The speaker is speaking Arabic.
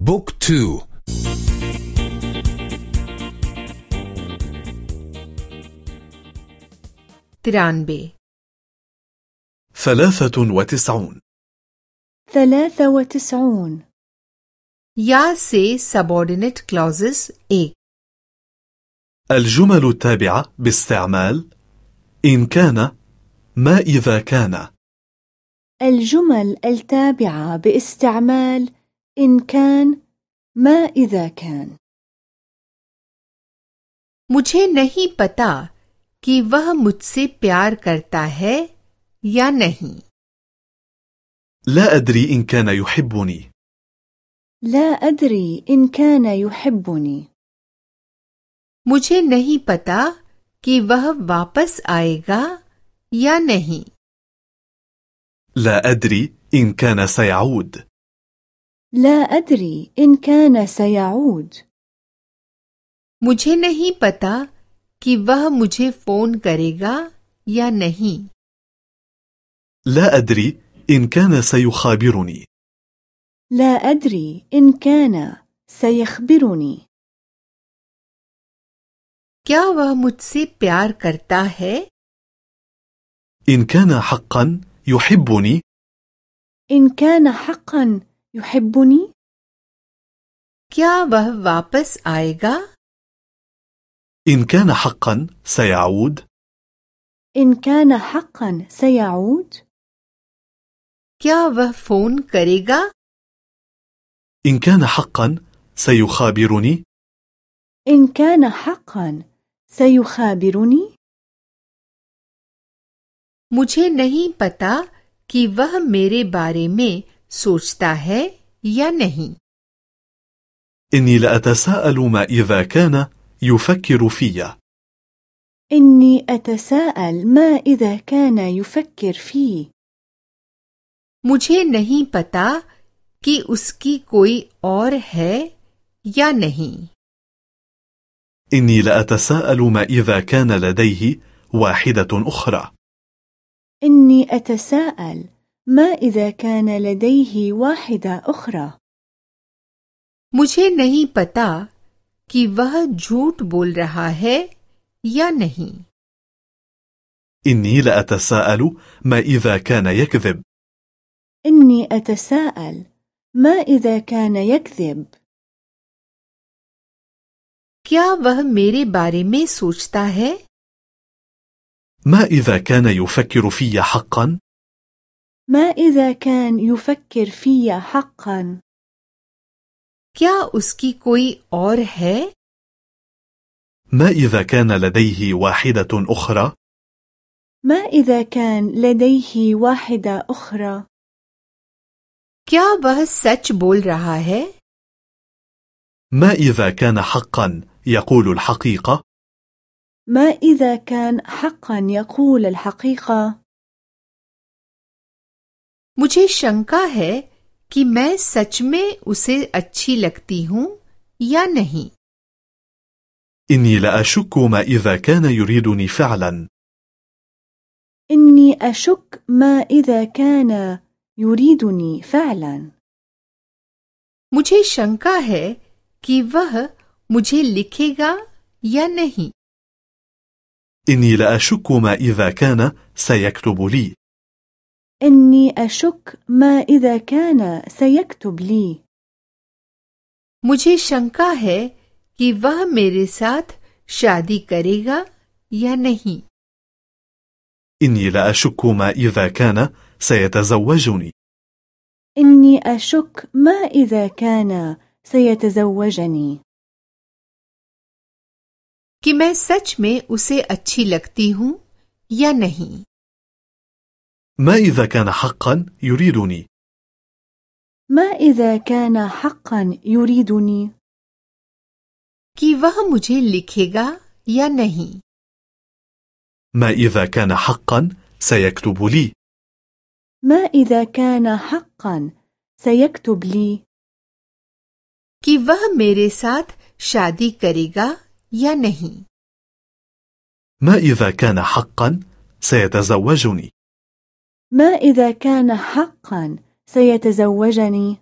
book two. तिरानवे. ثلاثة وتسعون. ثلاثة وتسعون. يا سي subordinate clauses إي الجمل التابعة باستعمال إن كان ما إذا كان. الجمل التابعة باستعمال ما إذا كان إن كان ما إذا كان मुझे नहीं पता कि वह मुझसे प्यार करता है या नहीं لا أدري إن كان يحبني لا أدري إن كان يحبني मुझे नहीं पता कि वह वापस आएगा या नहीं لا أدري إن كان سيعود لا أدري إن كان سيعود मुझे नहीं पता कि वह मुझे फोन करेगा या नहीं لا أدري إن كان سيخابرني لا أدري إن كان سيخبرني क्या वह मुझसे प्यार करता है إن كان حقا يحبني إن كان حقا يحبني क्या वह वापस आएगा إن كان حقا سيعود إن كان حقا سيعود क्या वह फोन करेगा إن كان حقا سيخابرني إن كان حقا سيخابرني मुझे नहीं पता कि वह मेरे बारे में सोचता है या नहीं إني لأتساءل ما إذا كان يفكر في إني أتساءل ما إذا كان يفكر فيه मुझे नहीं पता कि उसकी कोई और है या नहीं إني لأتساءل ما إذا كان لديه واحدة أخرى إني أتساءل ما إذا كان لديه واحدة أخرى मुझे नहीं पता कि वह झूठ बोल रहा है या नहीं إني لأتساءل ما إذا كان يكذب إني أتساءل ما إذا كان يكذب क्या वह मेरे बारे में सोचता है ما إذا كان يفكر في حقا ما إذا كان يفكر في حقا क्या उसकी कोई और है ما إذا كان لديه واحدة أخرى ما إذا كان لديه واحدة أخرى क्या वह सच बोल रहा है ما إذا كان حقا يقول الحقيقة ما إذا كان حقا يقول الحقيقة मुझे शंका है कि मैं सच में उसे अच्छी लगती हूँ या नहीं إني لأشك ما إذا كان يريدني فعلا إني أشك ما إذا كان يريدني فعلا मुझे शंका है कि वह मुझे लिखेगा या नहीं إني لأشك ما إذا كان سيكتب لي إني أشك ما إذا كان سيكتب لي मुझे शंका है कि वह मेरे साथ शादी करेगा या नहीं إني لأشك ما إذا كان سيتزوجني إني أشك ما إذا كان سيتزوجني कि मैं सच में उसे अच्छी लगती हूँ या नहीं ما إذا كان حقا يريدني ما إذا كان حقا يريدني कि वह मुझे लिखेगा या नहीं ما إذا كان حقا سيكتب لي ما إذا كان حقا سيكتب لي कि वह मेरे साथ शादी करेगा या नहीं ما إذا كان حقا سيتزوجني ما إذا كان حقا سيتزوجني؟